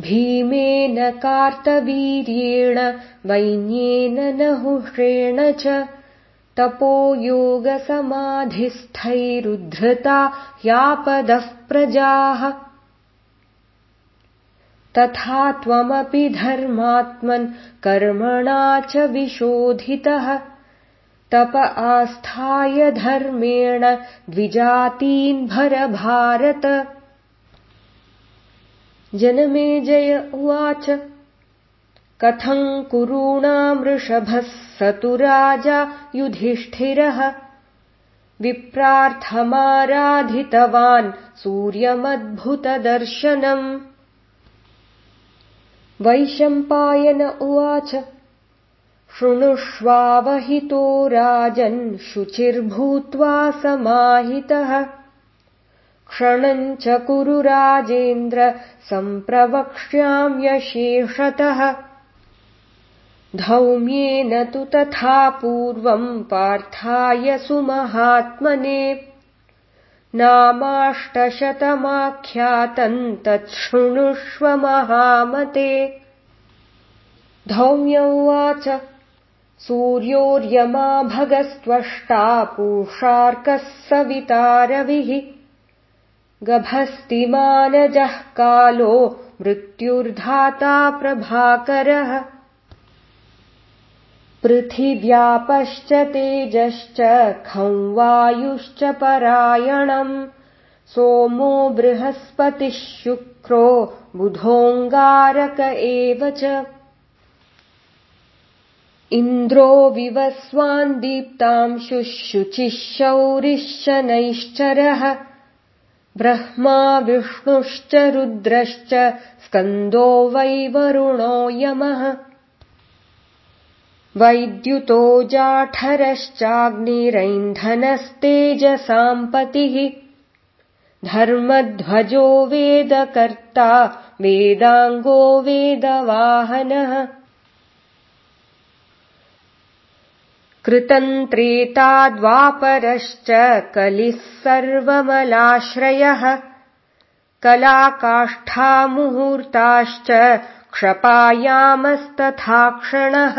भीमेन कार्तवीर्येण वैन्येन नहुषेण च तपोयोगसमाधिस्थैरुद्धृता ह्यापदः प्रजाः। तथा त्वमपि धर्मात्मन् कर्मणा च विशोधितः। तप आस्थाय धर्मेण द्विजातीन्भरभारत जनमेजय उवाच। कथम् कुरूणामृषभः स तु राजा युधिष्ठिरः? विप्रार्थमाराधितवान् सूर्यमद्भुतदर्शनम्। वैशम्पायन उवाच। शृणुष्वावहितो राजन् शुचिर्भूत्वा समाहितः क्षणम् च कुरु राजेन्द्र सम्प्रवक्ष्याम्यशेषतः धौम्येन तु तथा पूर्वम् पार्थाय सुमहात्मने। नामाष्टशतमाख्यातम् तच्छृणुष्व महामते। धौम्य उवाच सूर्योर्यमा भगस्त्वष्टा पूषार्कः सवितारविः गभस्तिमानजः कालो मृत्युर्धाता प्रभाकरः। पृथिव्यापश्च तेजश्च खं वायुश्च परायणम्। सोमो बृहस्पतिः शुक्रो बुधोऽङ्गारक एव च। इन्द्रो विवस्वान् दीप्तांशुः शौरिश्च नैश्चरः ब्रह्मा विष्णुश्च रुद्रश्च स्कन्दो वै वरुणो यमः। वैद्युतो जाठरश्चाग्निरैन्धनस्तेजसाम्पतिः धर्मध्वजो वेदकर्ता वेदाङ्गो वेदवाहनः कृतन्त्रेताद्वापरश्च कलिः सर्वमलाश्रयः। कलाकाष्ठामुहूर्ताश्च क्षपायामस्तथा क्षणः